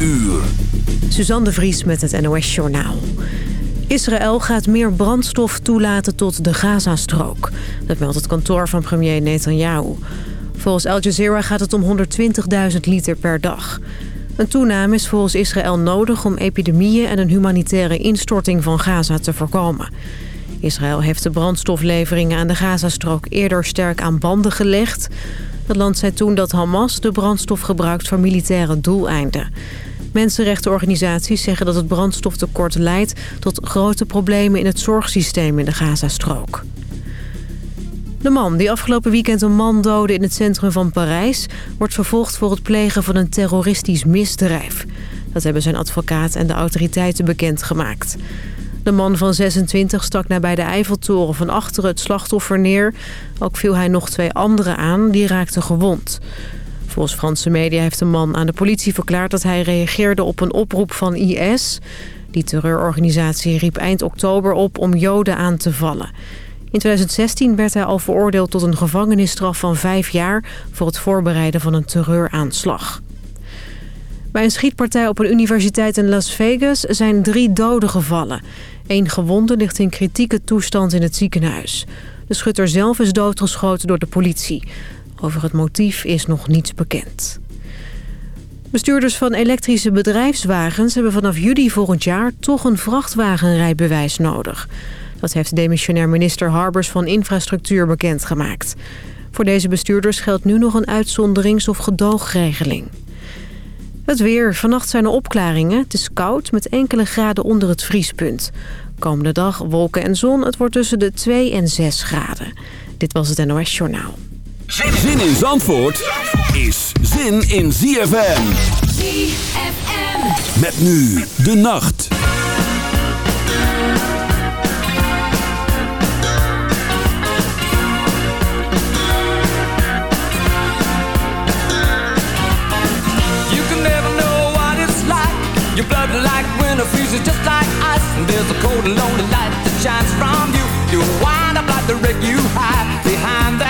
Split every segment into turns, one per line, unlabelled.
uur.
Suzanne de Vries met het NOS Journaal. Israël gaat meer brandstof toelaten tot de Gazastrook. Dat meldt het kantoor van premier Netanyahu. Volgens Al Jazeera gaat het om 120.000 liter per dag. Een toename is volgens Israël nodig om epidemieën en een humanitaire instorting van Gaza te voorkomen. Israël heeft de brandstofleveringen aan de Gazastrook eerder sterk aan banden gelegd. Het land zei toen dat Hamas de brandstof gebruikt voor militaire doeleinden. Mensenrechtenorganisaties zeggen dat het brandstoftekort leidt... tot grote problemen in het zorgsysteem in de Gazastrook. De man die afgelopen weekend een man doodde in het centrum van Parijs... wordt vervolgd voor het plegen van een terroristisch misdrijf. Dat hebben zijn advocaat en de autoriteiten bekendgemaakt. De man van 26 stak nabij de Eiffeltoren van achteren het slachtoffer neer. Ook viel hij nog twee anderen aan, die raakten gewond. Volgens Franse media heeft de man aan de politie verklaard... dat hij reageerde op een oproep van IS. Die terreurorganisatie riep eind oktober op om Joden aan te vallen. In 2016 werd hij al veroordeeld tot een gevangenisstraf van vijf jaar... voor het voorbereiden van een terreuraanslag. Bij een schietpartij op een universiteit in Las Vegas zijn drie doden gevallen. Eén gewonde ligt in kritieke toestand in het ziekenhuis. De schutter zelf is doodgeschoten door de politie. Over het motief is nog niets bekend. Bestuurders van elektrische bedrijfswagens hebben vanaf juli volgend jaar toch een vrachtwagenrijbewijs nodig. Dat heeft demissionair minister Harbers van Infrastructuur bekendgemaakt. Voor deze bestuurders geldt nu nog een uitzonderings- of gedoogregeling. Het weer. Vannacht zijn er opklaringen. Het is koud met enkele graden onder het vriespunt. Komende dag wolken en zon. Het wordt tussen de 2 en 6 graden. Dit was het NOS Journaal.
Zin in Zandvoort is zin in ZFM.
ZFM.
Met nu de nacht.
You can never know what it's like. Your blood like winter freezes just like ice. And there's a cold and lonely light that shines from you. You wind up like the wreck you hide behind that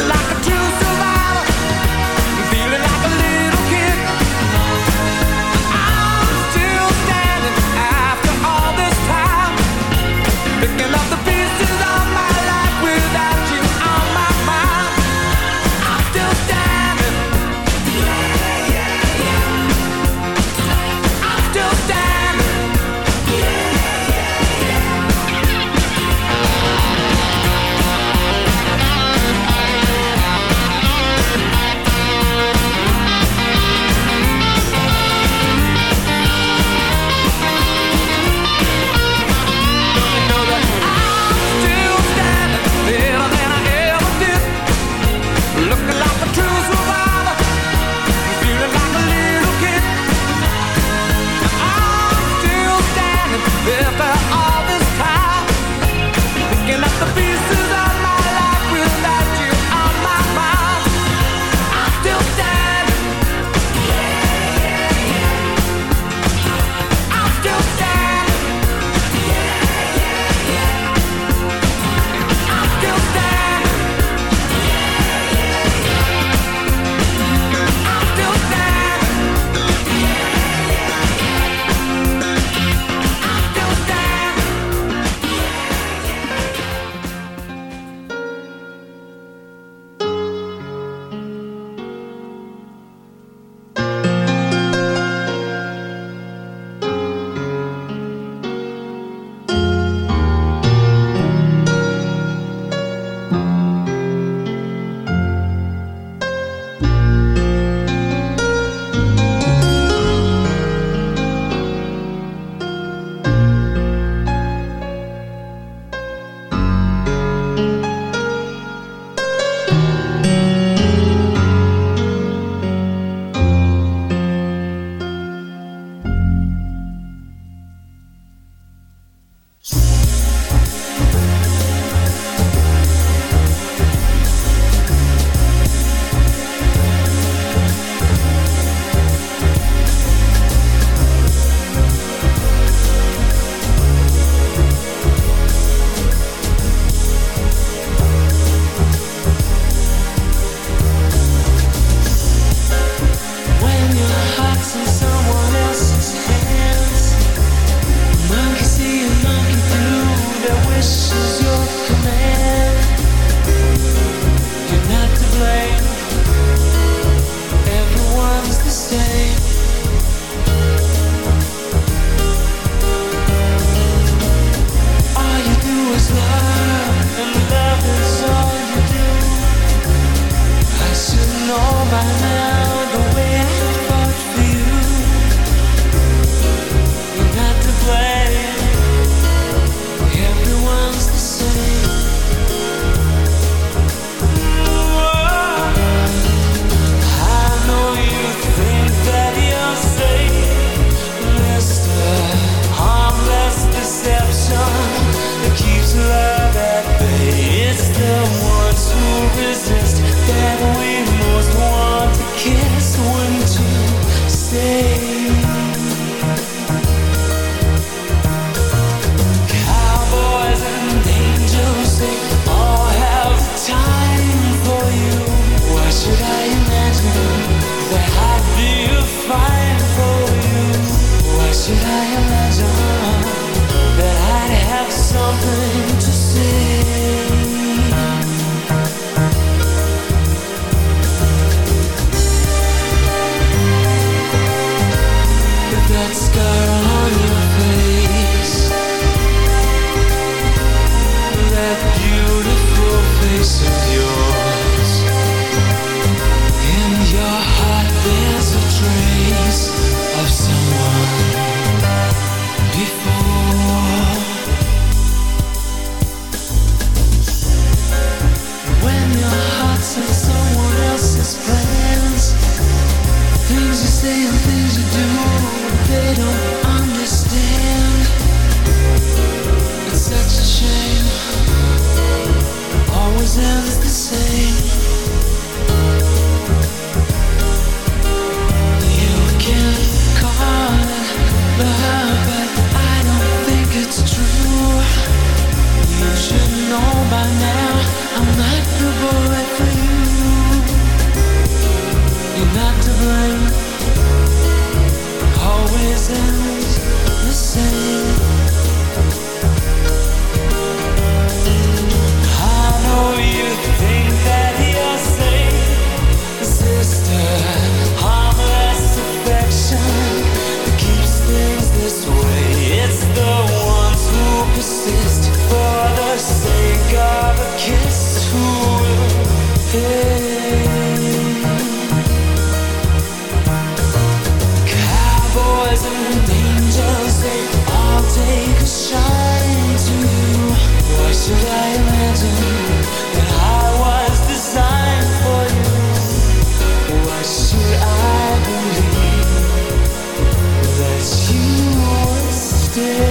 still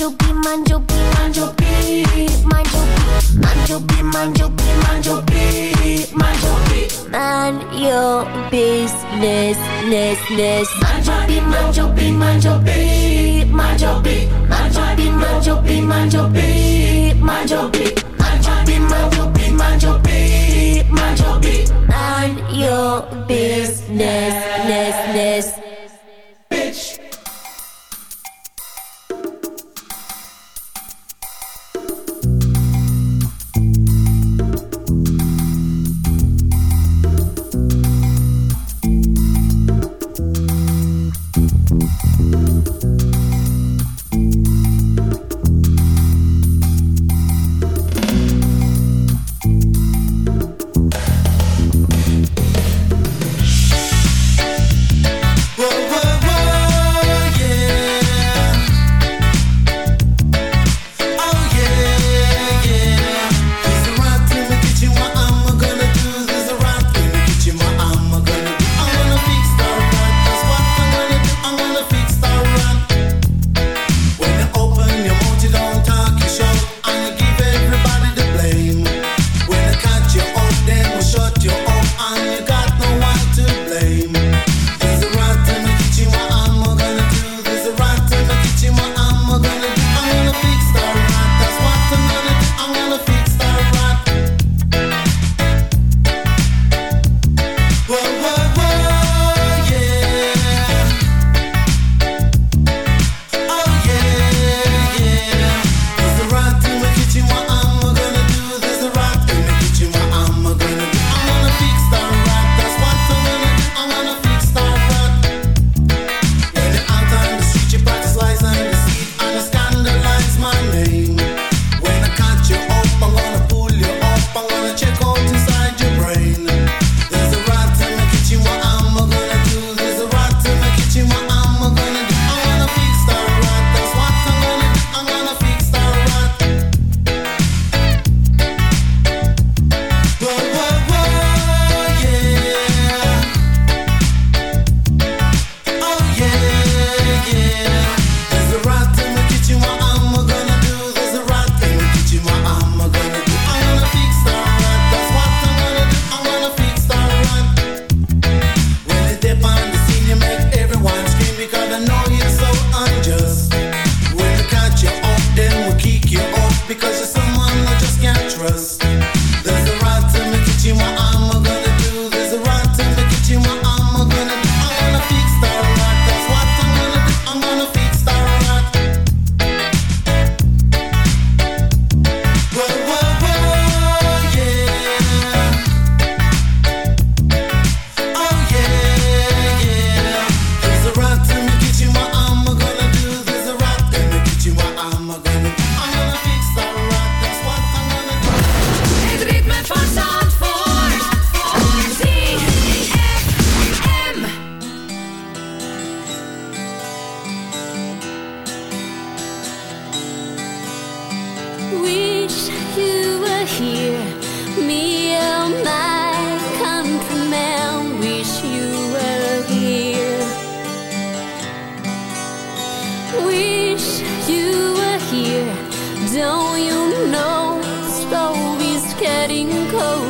Beat, mind your beat, mind your beat, mind your beat.
Mind your beat, mind your beat, mind your
business, ness, ness. Mind your beat, mind your beat, mind your beat, mind your beat. Mind your beat, mind your beat, mind your beat, mind your beat. Mind your beat, mind your cold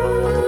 啊。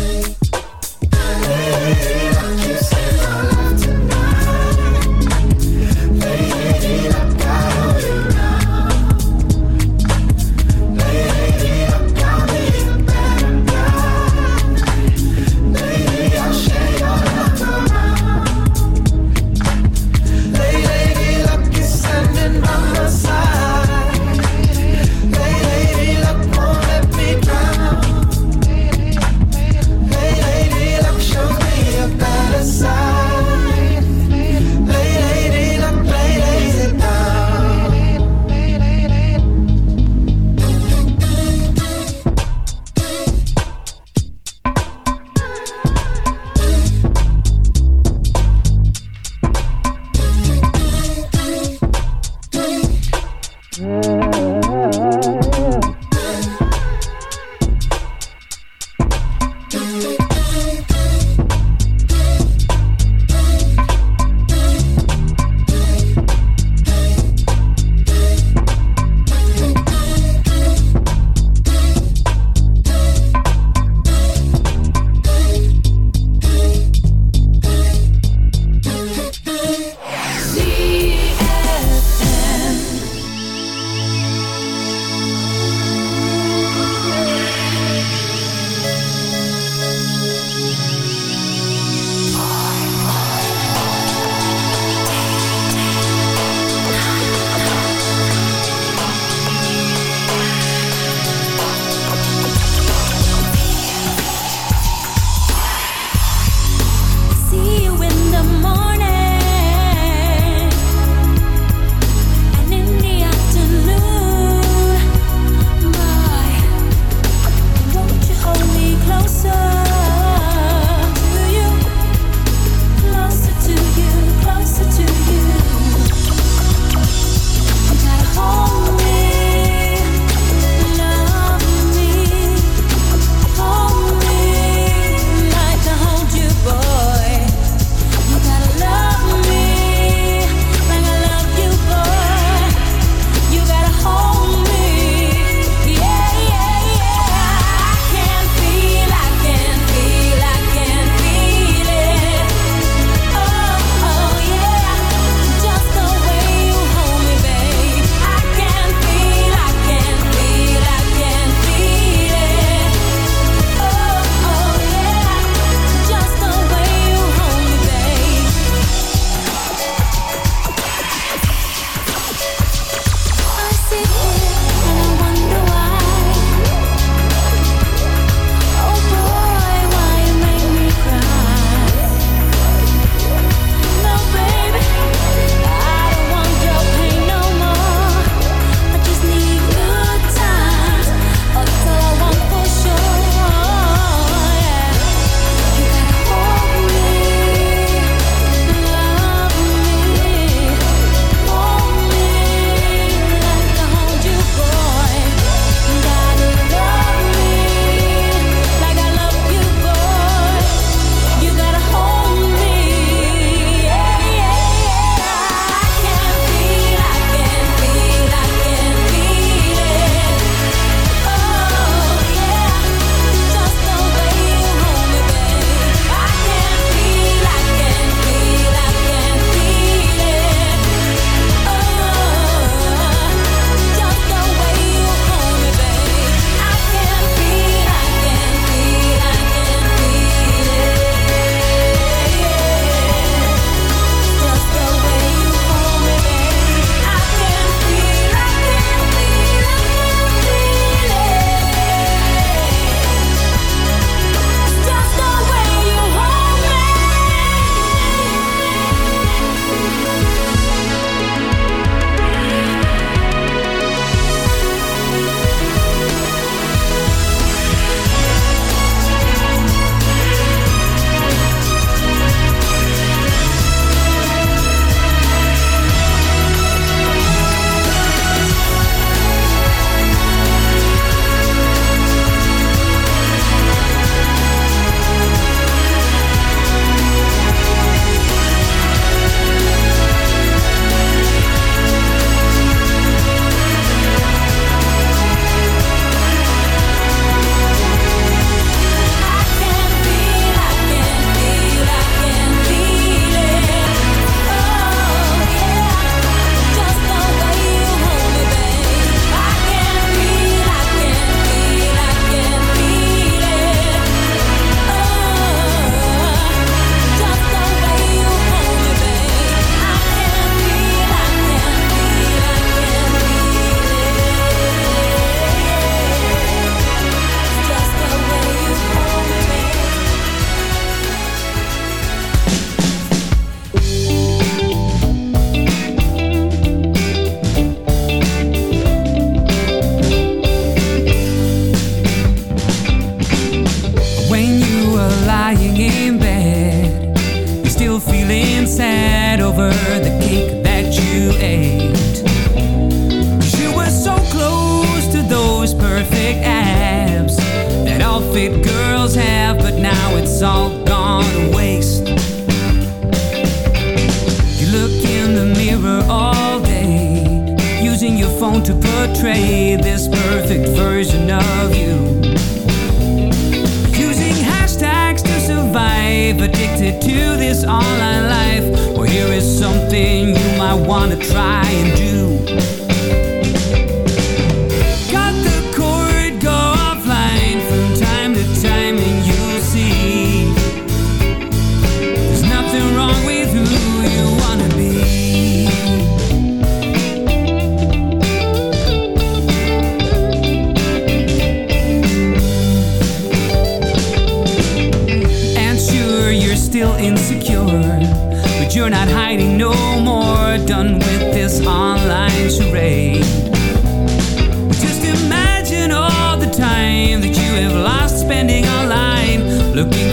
Looking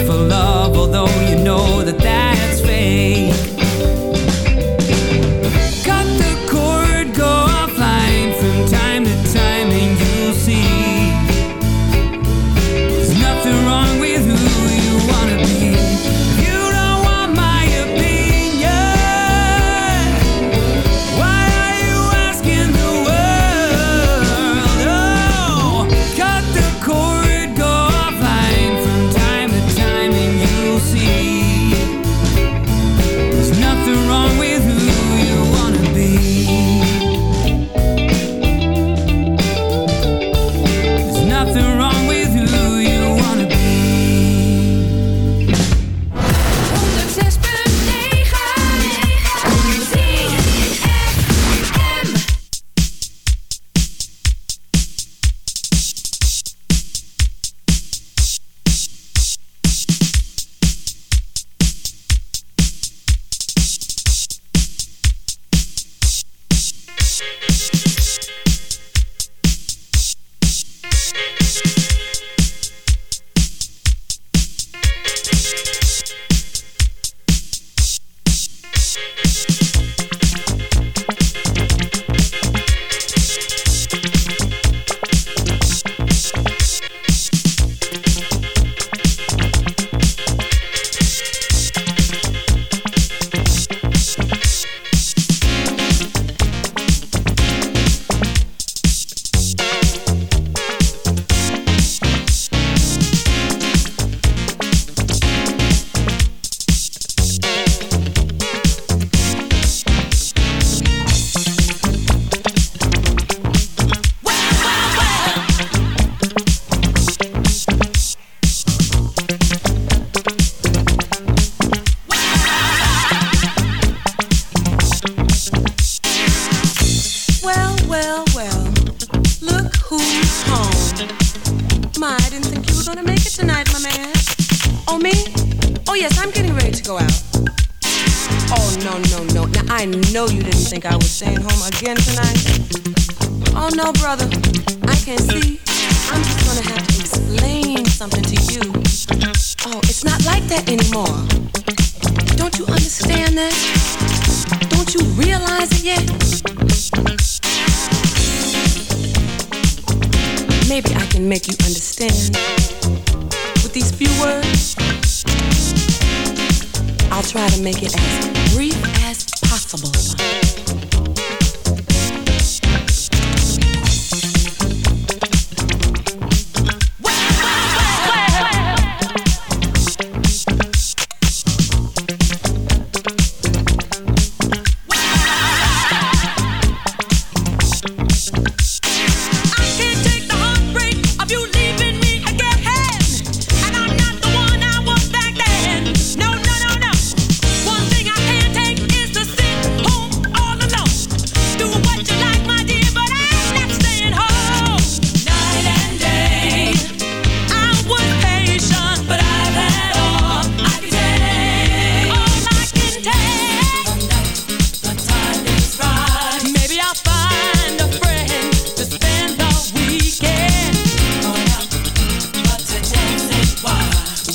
brother.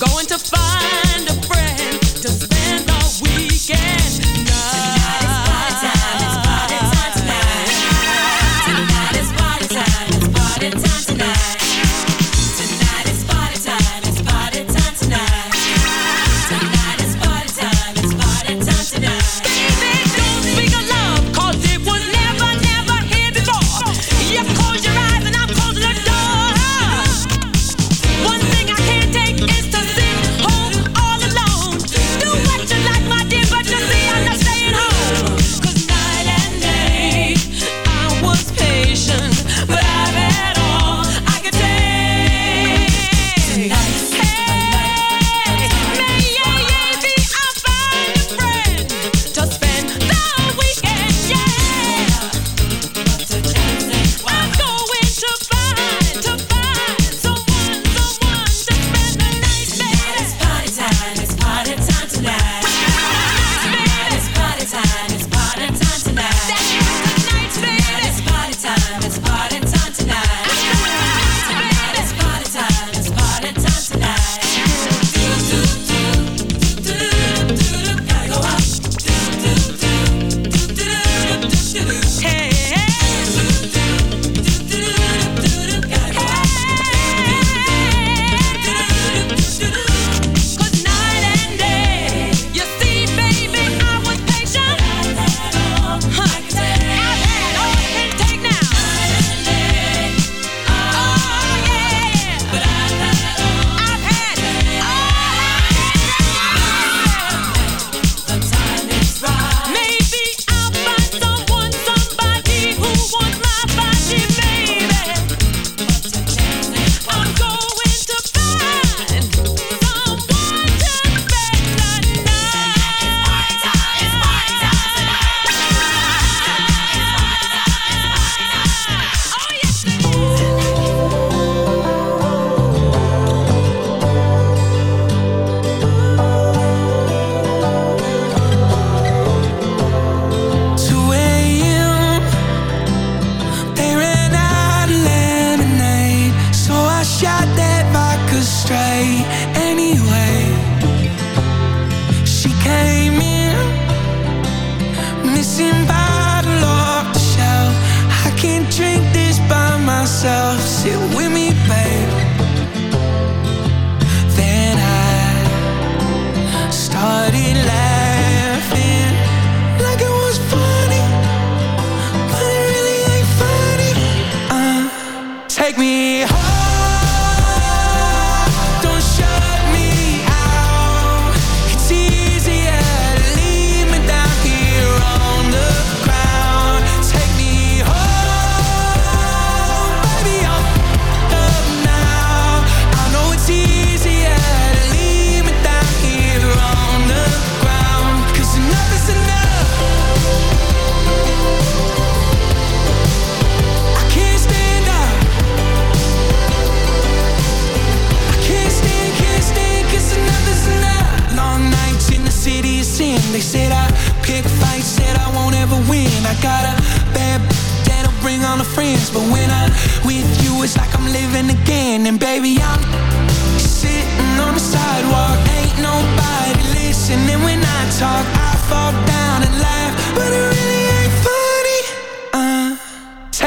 going to find.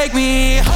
Take me home.